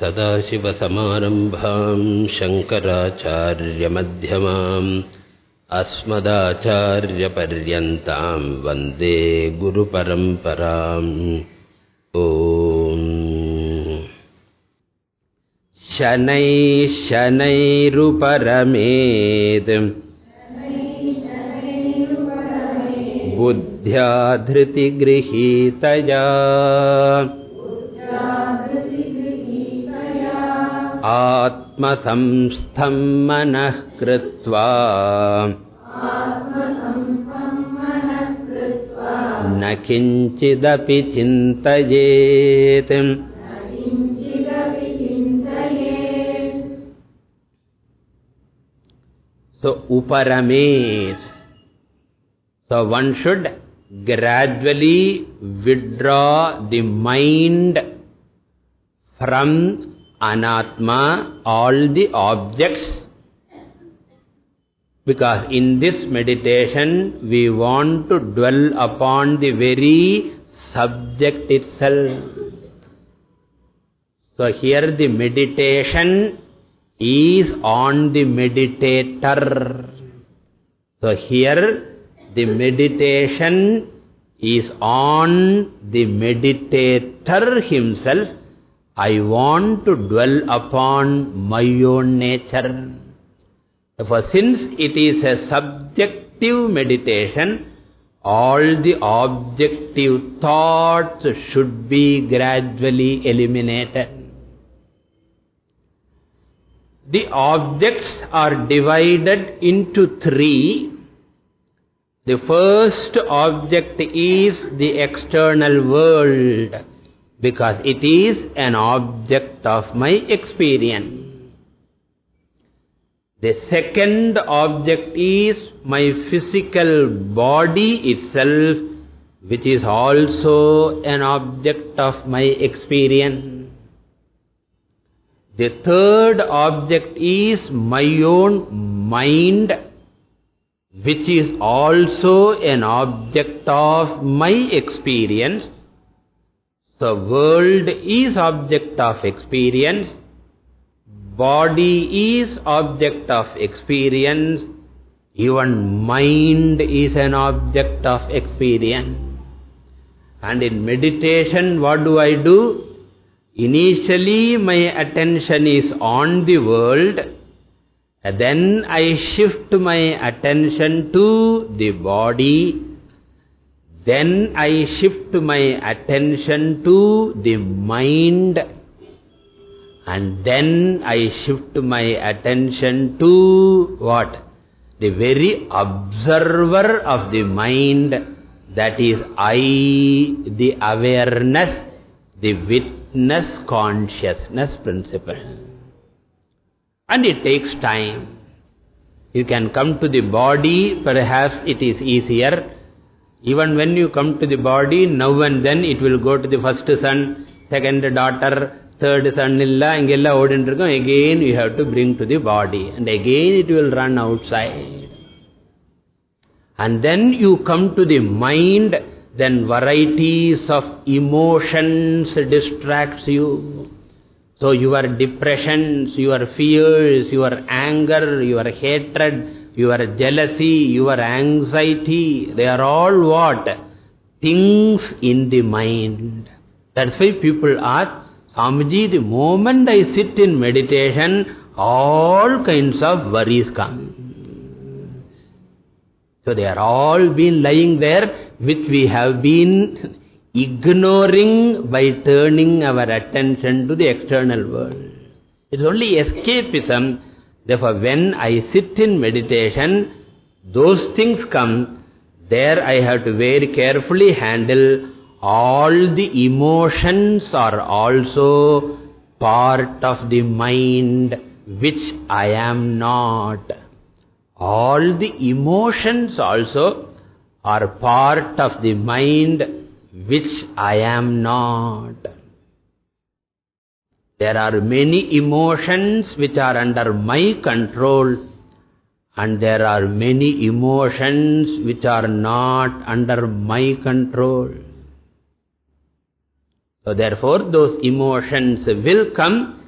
सदाशिवसमारम्भाम् शङ्कराचार्यमध्यमाम् अस्मदाचार्यपर्यन्ताम् वन्दे गुरुपरम्पराम् ॐ शनैः शनैरुपरमेत् बुद्ध्या धृतिगृहीतया आत्मसंस्थं मनः कृत्वा न किञ्चिदपि चिन्तयेत् So, uparamet. So, one should gradually withdraw the mind from anatma, all the objects. Because in this meditation, we want to dwell upon the very subject itself. So here the meditation is on the meditator. So here the meditation is on the meditator himself. I want to dwell upon my own nature. For since it is a subjective meditation, all the objective thoughts should be gradually eliminated. The objects are divided into three. The first object is the external world because it is an object of my experience. The second object is my physical body itself, which is also an object of my experience. The third object is my own mind, which is also an object of my experience. The world is object of experience. Body is object of experience. Even mind is an object of experience. And in meditation, what do I do? Initially, my attention is on the world. Then I shift my attention to the body. Then I shift my attention to the mind. And then I shift my attention to what? The very observer of the mind, that is I, the awareness, the witness consciousness principle. And it takes time. You can come to the body, perhaps it is easier. Even when you come to the body, now and then it will go to the first son, second daughter, third son illa ingella odindirukum again you have to bring to the body. And again it will run outside. And then you come to the mind then varieties of emotions distracts you. So your depressions your fears your anger your hatred your jealousy your anxiety they are all what things in the mind that's why people ask Swamiji, the moment I sit in meditation, all kinds of worries come. So they are all been lying there, which we have been ignoring by turning our attention to the external world. It's only escapism. Therefore, when I sit in meditation, those things come. There I have to very carefully handle all the emotions are also part of the mind which I am not. All the emotions also are part of the mind which I am not. There are many emotions which are under my control and there are many emotions which are not under my control. So therefore those emotions will come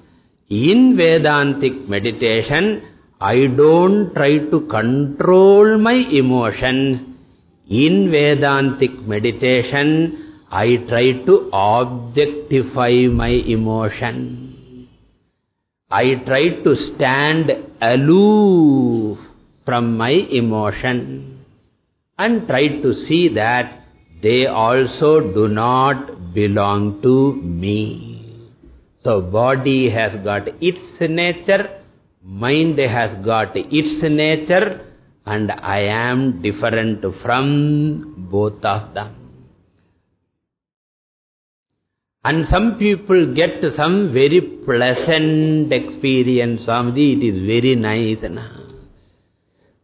In Vedantic meditation, I don't try to control my emotions. In Vedantic meditation, I try to objectify my emotion. I try to stand aloof from my emotion and try to see that they also do not belong to me. So body has got its nature, mind has got its nature, and I am different from both of them. And some people get some very pleasant experience. Swamiji, it is very nice.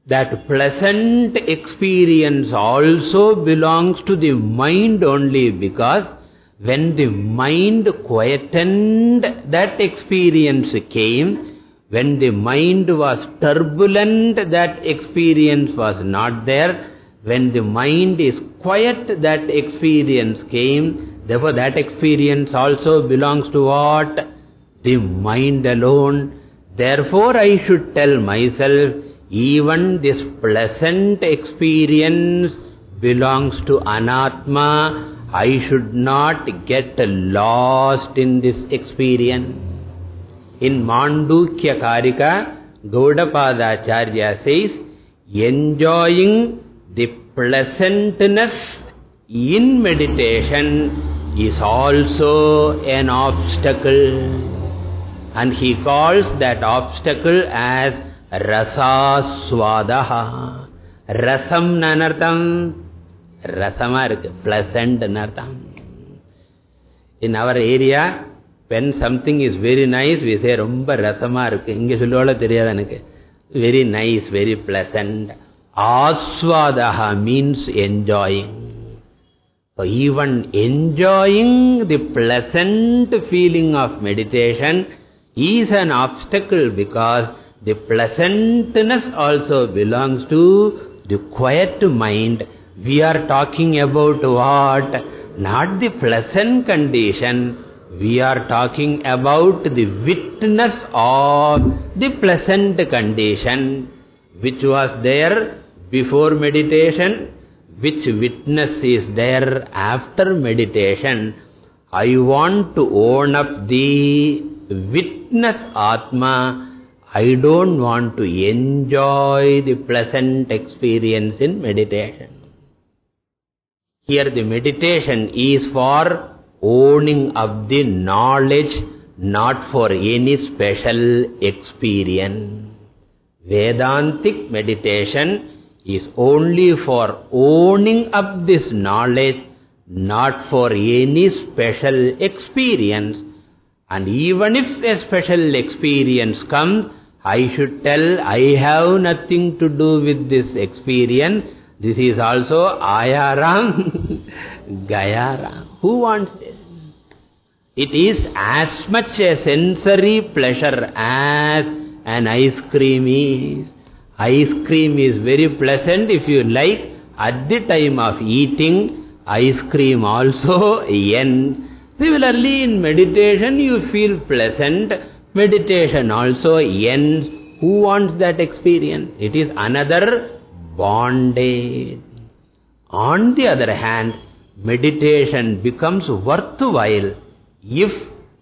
That pleasant experience also belongs to the mind only because when the mind quietened, that experience came. When the mind was turbulent, that experience was not there. When the mind is quiet, that experience came. Therefore, that experience also belongs to what? The mind alone. Therefore, I should tell myself, even this pleasant experience belongs to Anatma I should not get lost in this experience. In Mandukya Karika, Gaudapada Acharya says, enjoying the pleasantness in meditation is also an obstacle. And he calls that obstacle as rasaswadaha. Rasam nanartham rasama irukku. Pleasant nartam. in our area when something is very nice we say romba rasama irukku. Inge solluvala theriyadha enakku very nice very pleasant. Aswadaha means enjoying so even enjoying the pleasant feeling of meditation is an obstacle because the pleasantness also belongs to the quiet mind we are talking about what? Not the pleasant condition. We are talking about the witness of the pleasant condition which was there before meditation, which witness is there after meditation. I want to own up the witness Atma. I don't want to enjoy the pleasant experience in meditation. Here the meditation is for owning up the knowledge, not for any special experience. Vedantic meditation is only for owning up this knowledge, not for any special experience. And even if a special experience comes, I should tell, I have nothing to do with this experience. This is also Ayaram, Gayaram. Who wants this? It is as much a sensory pleasure as an ice cream is. Ice cream is very pleasant if you like. At the time of eating, ice cream also ends. Similarly, in meditation, you feel pleasant. Meditation also ends. Who wants that experience? It is another bondage. On the other hand, meditation becomes worthwhile if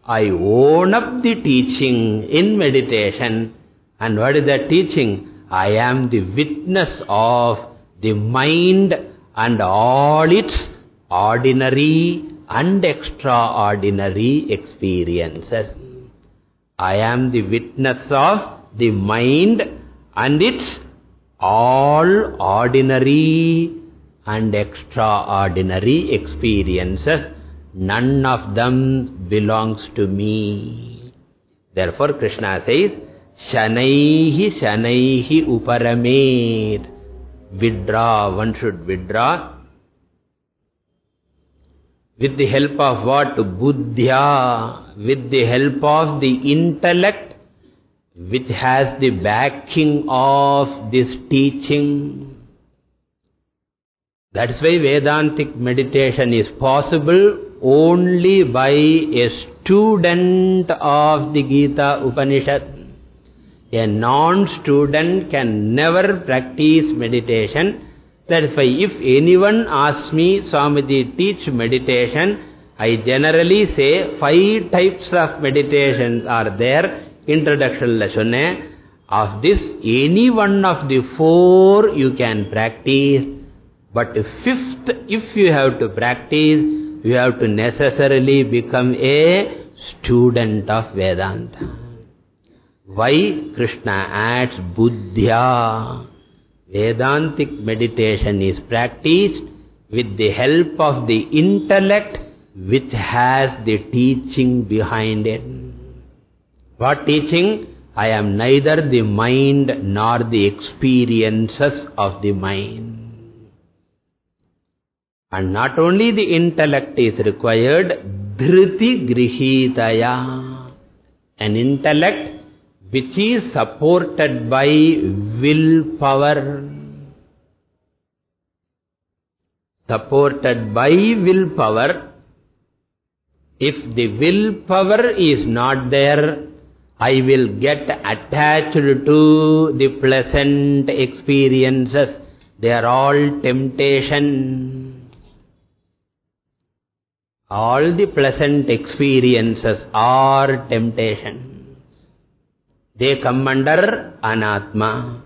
I own up the teaching in meditation. And what is that teaching? I am the witness of the mind and all its ordinary and extraordinary experiences. I am the witness of the mind and its all ordinary and extraordinary experiences, none of them belongs to me. Therefore, Krishna says, Shanaihi Shanaihi Uparamet. Withdraw, one should withdraw. With the help of what? Buddhya. With the help of the intellect which has the backing of this teaching. That's why Vedantic meditation is possible only by a student of the Gita Upanishad. A non-student can never practice meditation. That is why if anyone asks me, Swamiji, teach meditation, I generally say five types of meditations are there. Introduction lesson. Of this, any one of the four you can practice. But fifth, if you have to practice, you have to necessarily become a student of Vedanta. Why Krishna adds Buddhya? Vedantic meditation is practiced with the help of the intellect which has the teaching behind it. What teaching? I am neither the mind nor the experiences of the mind. And not only the intellect is required, dhriti grihitaya. An intellect which is supported by willpower. Supported by willpower. If the willpower is not there, I will get attached to the pleasant experiences. They are all temptation. All the pleasant experiences are temptation. They come under anatma.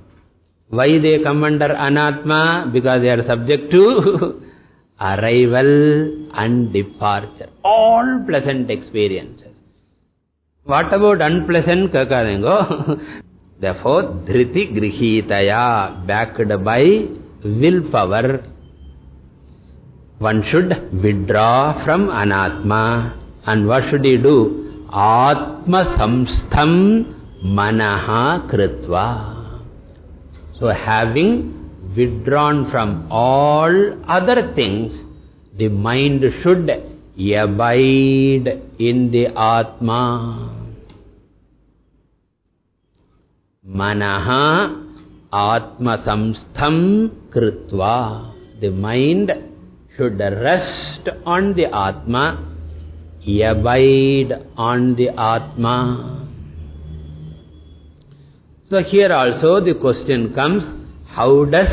Why they come under anatma? Because they are subject to arrival and departure. All pleasant experiences. What about unpleasant kakadengo? Therefore, dhriti grihitaya, backed by willpower, one should withdraw from anatma. And what should he do? Atma samstham manaha kritva. So having withdrawn from all other things, the mind should abide in the Atma. Manaha Atma Samstham Kritva. The mind should rest on the Atma, abide on the Atma. So here also the question comes, how does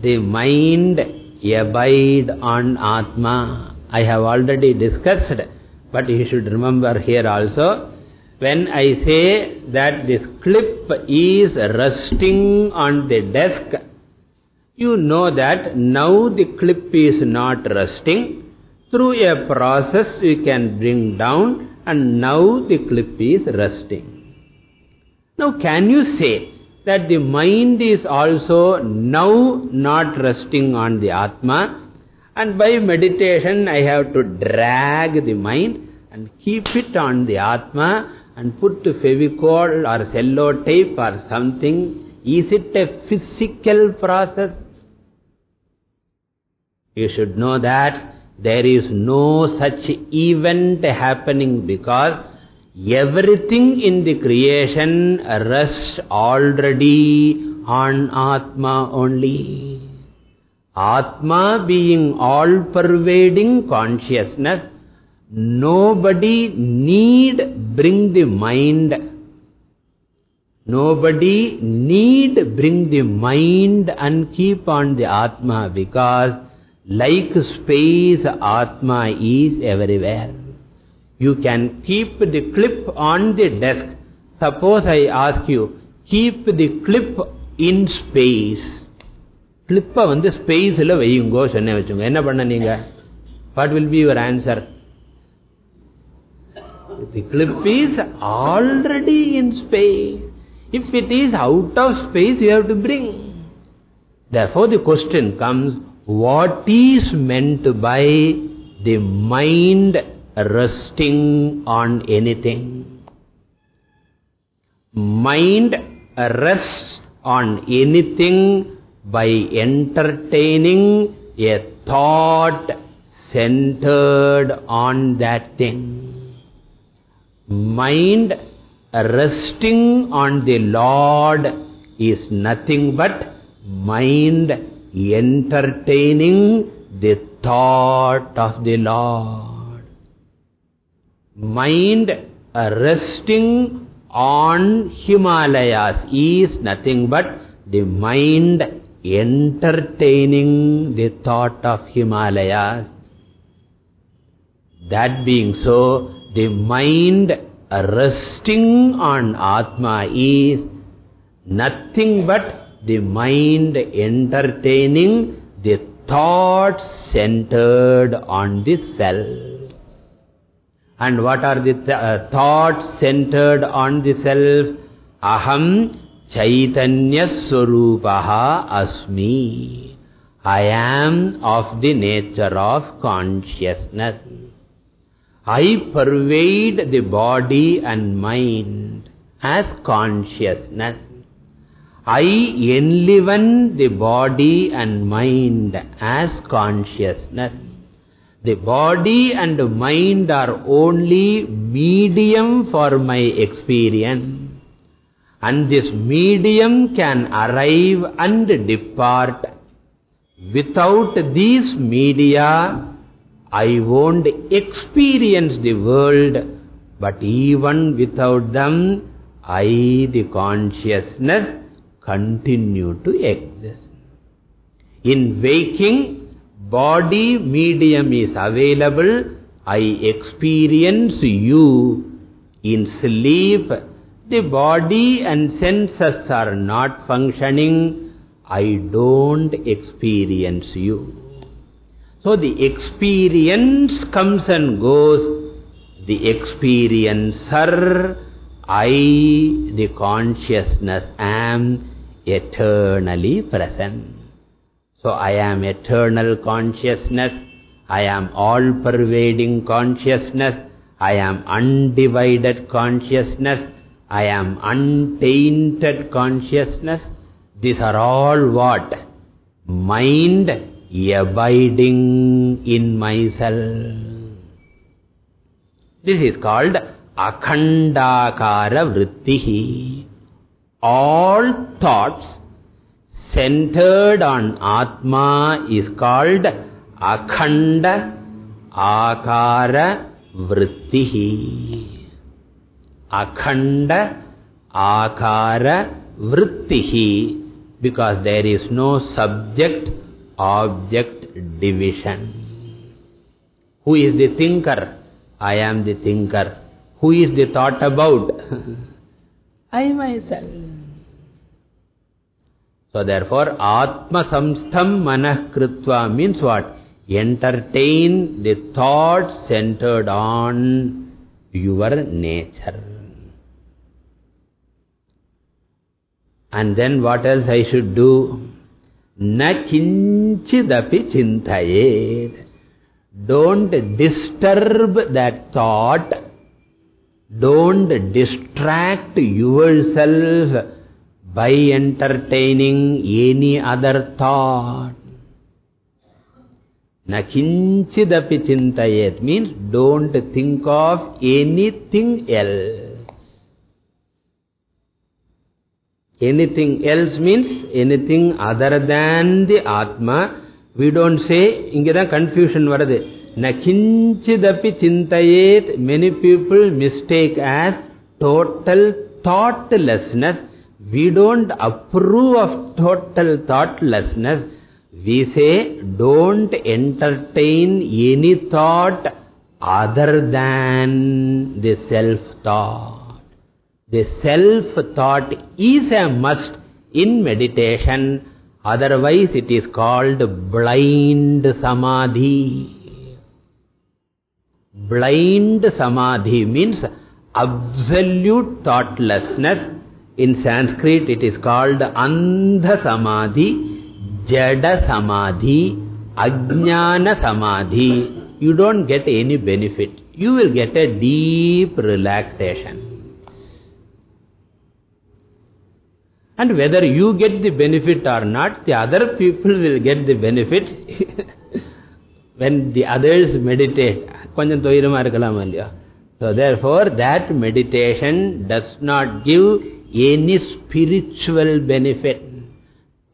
the mind abide on Atma? I have already discussed, but you should remember here also, when I say that this clip is resting on the desk, you know that now the clip is not resting. Through a process you can bring down and now the clip is resting. Now can you say that the mind is also now not resting on the Atma and by meditation, I have to drag the mind and keep it on the Atma and put Fevicol or cellotape or something. Is it a physical process? You should know that there is no such event happening because everything in the creation rests already on Atma only. Atma being all-pervading consciousness, nobody need bring the mind. Nobody need bring the mind and keep on the Atma because like space, Atma is everywhere. You can keep the clip on the desk. Suppose I ask you, keep the clip in space. கிளிப்பை வந்து ஸ்பேஸில் வையுங்கோ சொன்ன வச்சுங்க என்ன பண்ண நீங்க what will be your answer The clip is already in space. If it is out of space, you have to bring. Therefore, the question comes, what is meant by the mind resting on anything? Mind rests on anything by entertaining a thought centered on that thing. Mind resting on the Lord is nothing but mind entertaining the thought of the Lord. Mind resting on Himalayas is nothing but the mind entertaining the thought of Himalayas. That being so, the mind resting on Atma is nothing but the mind entertaining the thought centered on the self. And what are the th uh, thoughts centered on the self? Aham Chaitanya Swarupaha Asmi. I am of the nature of consciousness. I pervade the body and mind as consciousness. I enliven the body and mind as consciousness. The body and mind are only medium for my experience. And this medium can arrive and depart. Without these media, I won't experience the world, but even without them, I, the consciousness, continue to exist. In waking, body medium is available, I experience you. In sleep, the body and senses are not functioning, I don't experience you. So the experience comes and goes, the experiencer, I, the consciousness, am eternally present. So I am eternal consciousness, I am all-pervading consciousness, I am undivided consciousness, I am untainted consciousness. These are all what? Mind abiding in myself. This is called Akhandakara Vrittihi. All thoughts centered on Atma is called Akhanda Akara Vrittihi. akhanda akara vrittihi because there is no subject object division. Who is the thinker? I am the thinker. Who is the thought about? I myself. So therefore, Atma Samstham Manah Kritva means what? Entertain the thoughts centered on your nature. And then what else I should do? Na kinchidapi chintayed. Don't disturb that thought. Don't distract yourself by entertaining any other thought. Na kinchidapi chintayet means don't think of anything else. Anything else means anything other than the Atma. We don't say, inge da confusion varade. Na kinchidapi chintayet, many people mistake as total thoughtlessness. We don't approve of total thoughtlessness. We say, don't entertain any thought other than the self-thought. The self-thought is a must in meditation, otherwise it is called blind samadhi. Blind samadhi means absolute thoughtlessness. In Sanskrit it is called andha samadhi, jada samadhi, ajnana samadhi. You don't get any benefit. You will get a deep relaxation. And whether you get the benefit or not, the other people will get the benefit when the others meditate. So therefore, that meditation does not give any spiritual benefit.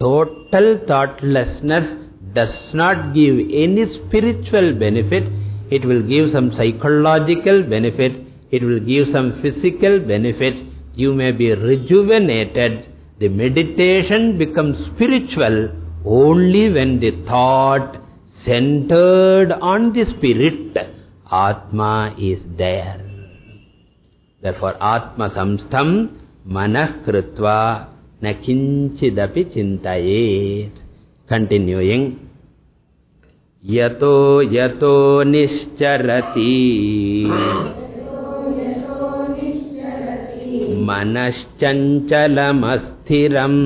Total thoughtlessness does not give any spiritual benefit. It will give some psychological benefit it will give some physical benefit, you may be rejuvenated. The meditation becomes spiritual only when the thought centered on the spirit, Atma is there. Therefore, Atma samstham manah kritva na kinchidapi chintayet. Continuing. Yato yato nischarati मनश्चञ्चलमस्थिरम्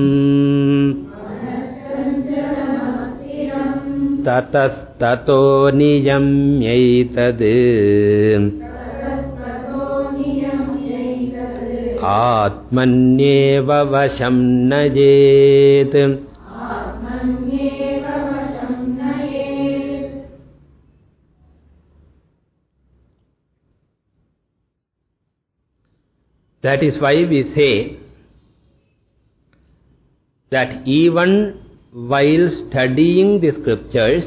ततस्ततो नियम्यैतद् आत्मन्येव वशं नयेत् That is why we say that even while studying the scriptures,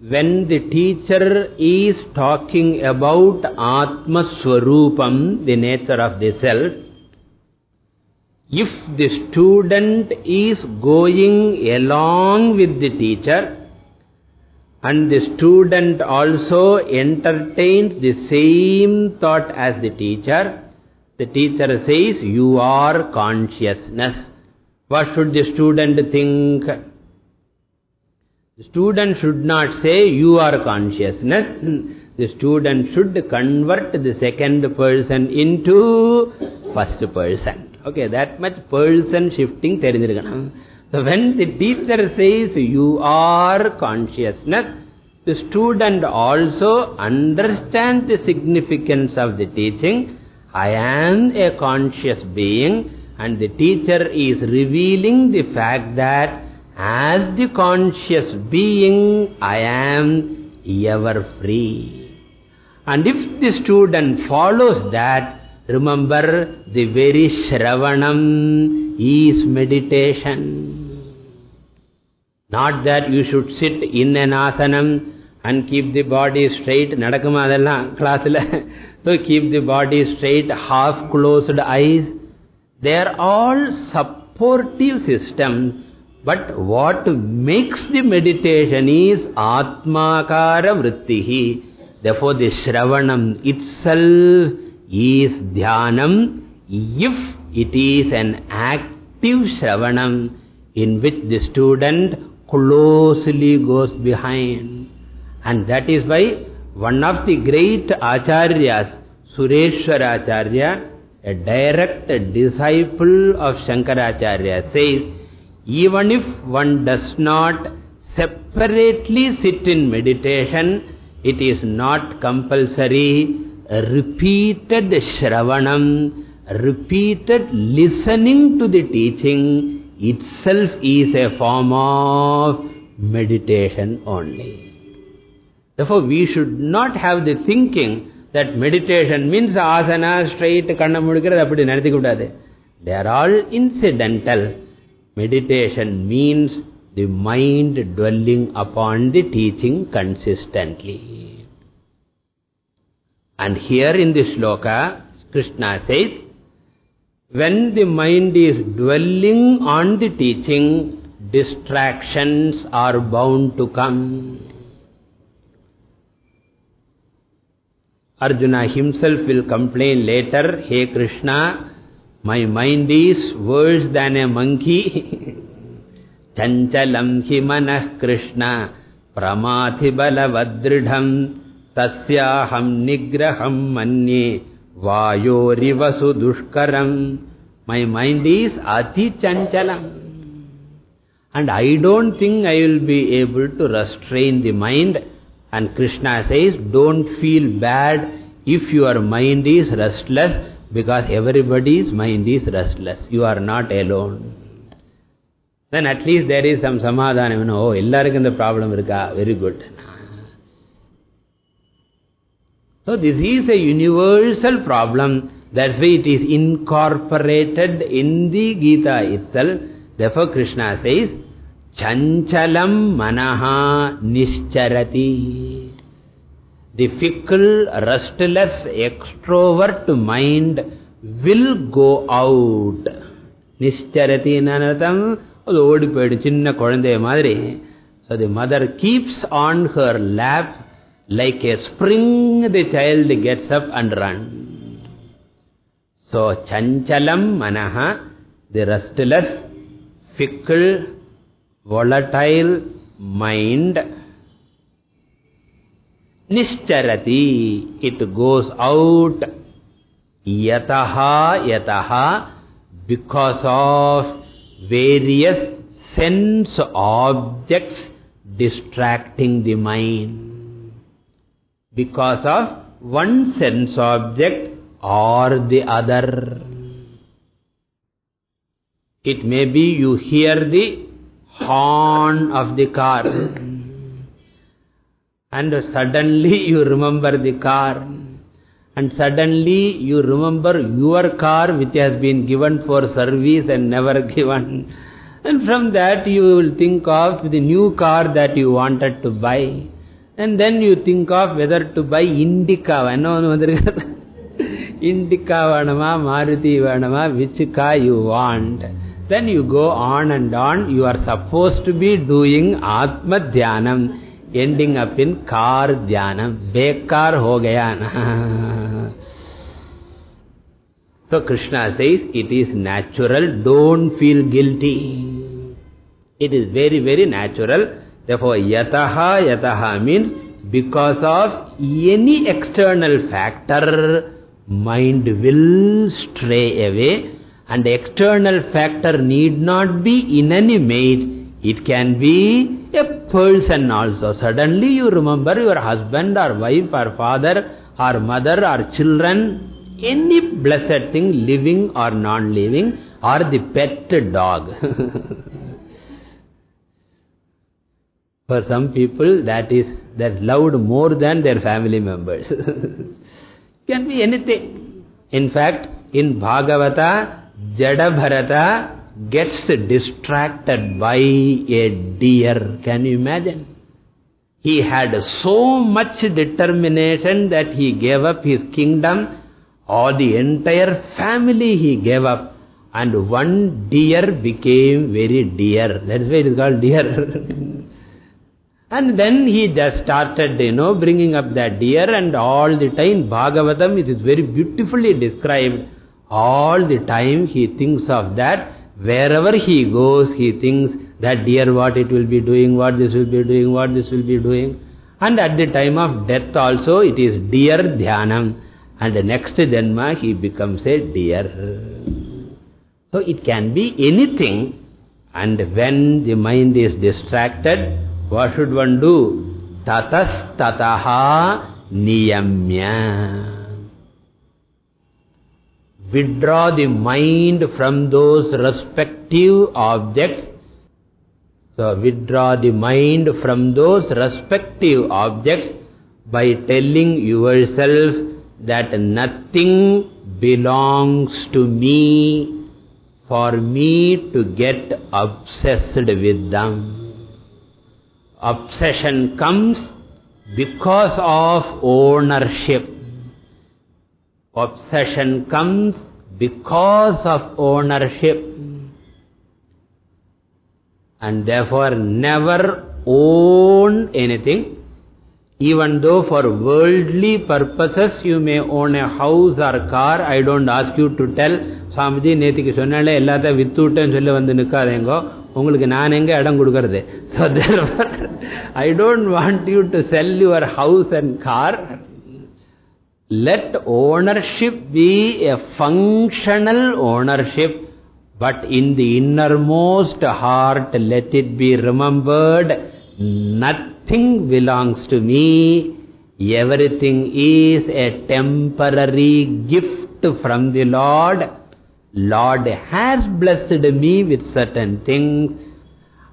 when the teacher is talking about Atma Swarupam, the nature of the self, if the student is going along with the teacher, and the student also entertains the same thought as the teacher, the teacher says, you are consciousness. What should the student think? The student should not say, you are consciousness. The student should convert the second person into first person. Okay, that much person shifting So when the teacher says, you are consciousness, the student also understands the significance of the teaching. I am a conscious being and the teacher is revealing the fact that as the conscious being, I am ever free. And if the student follows that, remember the very Shravanam is meditation. Not that you should sit in an asanam and keep the body straight. Nadakuma class So keep the body straight, half closed eyes. They are all supportive systems. But what makes the meditation is Atmakara Vrittihi. Therefore, the Shravanam itself is Dhyanam if it is an active Shravanam in which the student closely goes behind. And that is why one of the great Acharyas, Sureshwara Acharya, a direct disciple of Shankaracharya says, even if one does not separately sit in meditation, it is not compulsory. Repeated Shravanam, repeated listening to the teaching itself is a form of meditation only. Therefore, we should not have the thinking that meditation means asana, straight, kanna mudikkiradhu, appadi nadithikudadu. They are all incidental. Meditation means the mind dwelling upon the teaching consistently. And here in this sloka, Krishna says, when the mind is dwelling on the teaching, distractions are bound to come. Arjuna himself will complain later, Hey Krishna, my mind is worse than a monkey. Chanchalam hi manah Krishna, pramathi balavadridham, tasyaham nigraham manye, vayorivasu dushkaram. My mind is ati chanchalam. And I don't think I will be able to restrain the mind and Krishna says, don't feel bad if your mind is restless because everybody's mind is restless. You are not alone. Then at least there is some samadhanam. You know, oh, ellarukkum the problem irukka. Very good. So this is a universal problem. That's why it is incorporated in the Gita itself. Therefore Krishna says, Chanchalam manaha nischarati the fickle, restless, extrovert mind will go out. Nischarati nanaratam, அது ஓடி போயிடு சின்ன குழந்தைய மாதிரி so the mother keeps on her lap like a spring the child gets up and run so chanchalam manaha the restless fickle volatile mind nischarati it goes out yataha yataha because of various sense objects distracting the mind. Because of one sense object or the other. It may be you hear the horn of the car and suddenly you remember the car and suddenly you remember your car which has been given for service and never given. And from that you will think of the new car that you wanted to buy. And then you think of whether to buy Indica. Indica vanama, Maruti vanama, which car you want. Then you go on and on. You are supposed to be doing Atma Dhyanam ending up in car dhyanam. Bekar ho gaya so Krishna says, it is natural, don't feel guilty. It is very, very natural. Therefore, yataha, yataha means because of any external factor, mind will stray away. And external factor need not be inanimate. It can be a person also. Suddenly you remember your husband or wife or father or mother or children, any blessed thing, living or non-living, or the pet dog. For some people, that is that's loved more than their family members. Can be anything. In fact, in Bhagavata, Jadabharata gets distracted by a deer. Can you imagine? He had so much determination that he gave up his kingdom, or the entire family he gave up. And one deer became very dear. That's why it is called deer. And then he just started, you know, bringing up that deer and all the time, Bhagavatam, it is very beautifully described. All the time he thinks of that. Wherever he goes, he thinks that dear what it will be doing, what this will be doing, what this will be doing. And at the time of death also, it is dear dhyanam. And the next Janma, he becomes a deer. So it can be anything. And when the mind is distracted, what should one do? Tatas tataha niyamya. Withdraw the mind from those respective objects. So, withdraw the mind from those respective objects by telling yourself that nothing belongs to me for me to get obsessed with them. Obsession comes because of ownership. Obsession comes because of ownership. And therefore never own anything. Even though for worldly purposes you may own a house or car, I don't ask you to tell, Swamiji நேத்திக்கு சொன்னாலே எல்லாத்த with விட்டேன்னு சொல்லி வந்து நிற்காதேங்கோ உங்களுக்கு நான் எங்க இடம் கொடுக்கறது so therefore I don't want you to sell your house and car let ownership be a functional ownership but in the innermost heart let it be remembered nothing belongs to me everything is a temporary gift from the Lord Lord has blessed me with certain things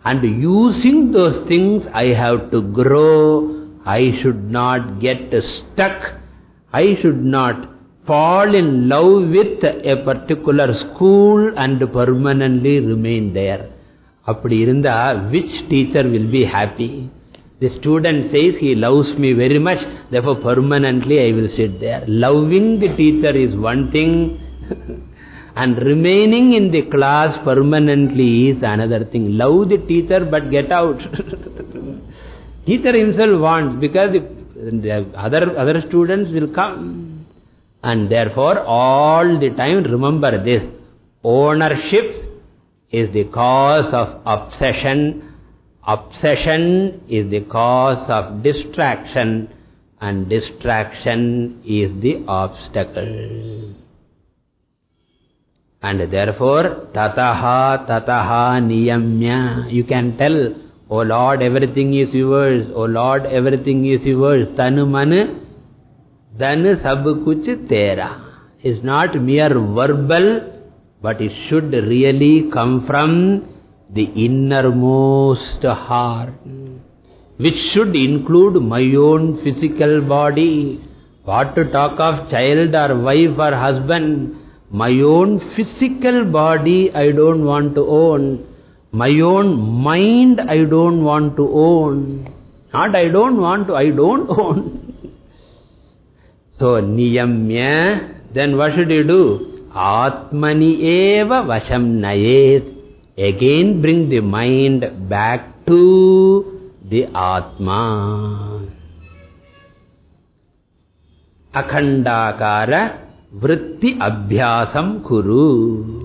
and using those things I have to grow. I should not get stuck. I should not fall in love with a particular school and permanently remain there. அப்படி இருந்தா which teacher will be happy? The student says he loves me very much, therefore permanently I will sit there. Loving the teacher is one thing, and remaining in the class permanently is another thing. Love the teacher but get out. teacher himself wants because the, the other, other students will come. And therefore all the time remember this. Ownership is the cause of obsession. Obsession is the cause of distraction. And distraction is the obstacle. And therefore, tataha tataha niyamya. You can tell, O Lord, everything is yours. O Lord, everything is yours. Tanu manu, dhan sab kuch tera. It's not mere verbal, but it should really come from the innermost heart, which should include my own physical body. What to talk of child or wife or husband? My own physical body I don't want to own. My own mind I don't want to own. Not I don't want to, I don't own. so, niyamya, then what should you do? Atmani eva vasham nayet. Again bring the mind back to the Atma. Akhandakara vritti abhyasam kuru.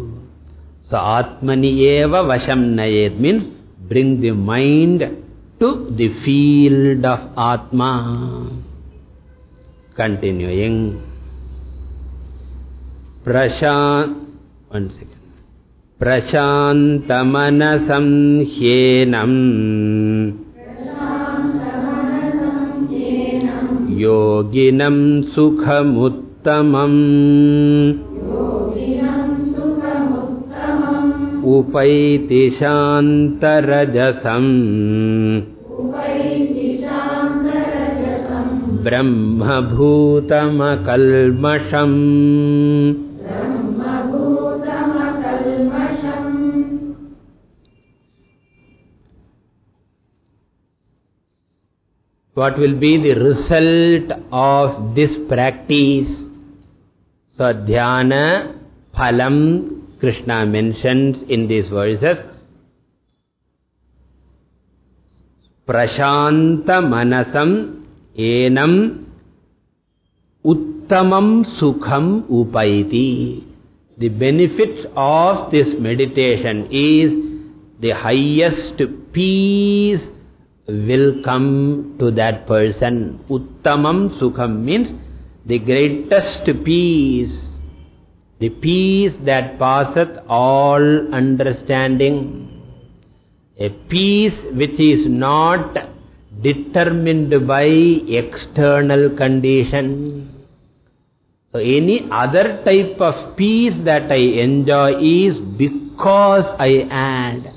Atmani eva vasham nayet means bring the mind to the field of atma. Continuing. Prashant, one second. प्रशान्तमनसं ह्येनम् योगिनं सुखमुत् उपैति शान्तरजसम् ब्रह्मभूतमकल्मषम्। What will be the result of this practice? So, dhyana, phalam, Krishna mentions in these verses. Prashanta manasam enam uttamam sukham upaiti. The benefits of this meditation is the highest peace will come to that person. Uttamam sukham means the greatest peace, the peace that passeth all understanding, a peace which is not determined by external condition. So any other type of peace that I enjoy is because I add.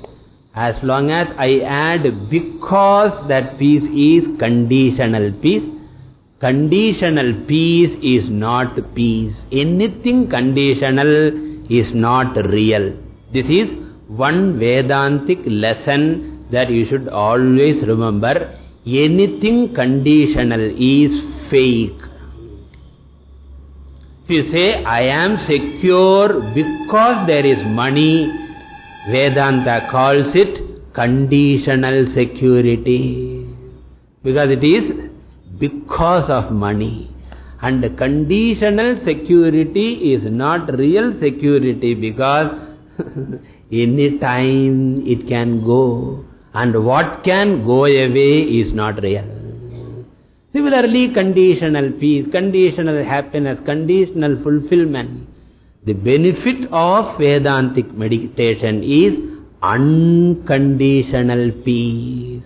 As long as I add because that peace is conditional peace, Conditional peace is not peace. Anything conditional is not real. This is one Vedantic lesson that you should always remember. Anything conditional is fake. If you say, I am secure because there is money, Vedanta calls it conditional security. Because it is because of money. And conditional security is not real security because any time it can go. And what can go away is not real. Similarly, conditional peace, conditional happiness, conditional fulfillment. The benefit of Vedantic meditation is unconditional peace.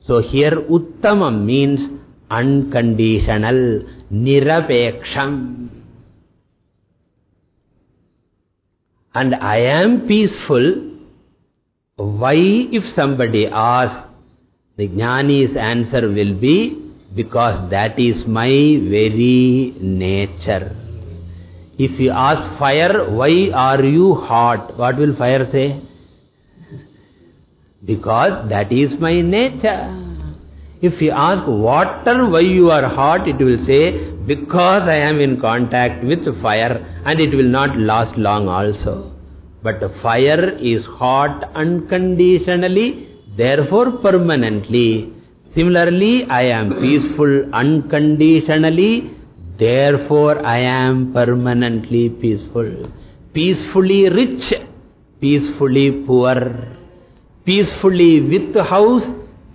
So here Uttamam means unconditional, nirapeksham. And I am peaceful. Why if somebody asks, the jnani's answer will be, because that is my very nature. If you ask fire, why are you hot? What will fire say? Because that is my nature. If you ask water why you are hot, it will say, because I am in contact with fire and it will not last long also. But fire is hot unconditionally, therefore permanently. Similarly, I am peaceful unconditionally, therefore I am permanently peaceful. Peacefully rich, peacefully poor. Peacefully with the house,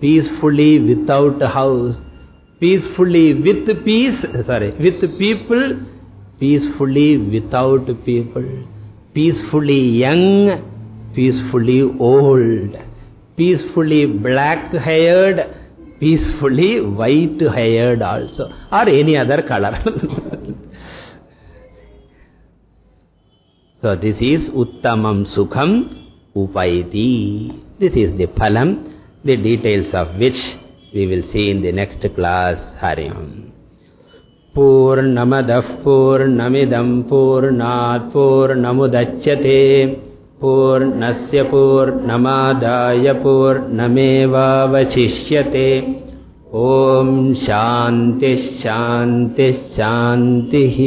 peacefully without house. Peacefully with peace, sorry, with people, peacefully without people. Peacefully young, peacefully old. Peacefully black-haired, peacefully white-haired also. Or any other color. so this is Uttamam Sukham Upaiti. This is the phalam, the details of which we will see in the next class. Hariam. पूर्णमदः पूर्णमिदम् पूर्णात् पूर्णमुदच्यते पूर्णस्य पूर्णमादाय पूर्णमेवावशिष्यते ॐ शान्तिः शान्तिः शान्तिः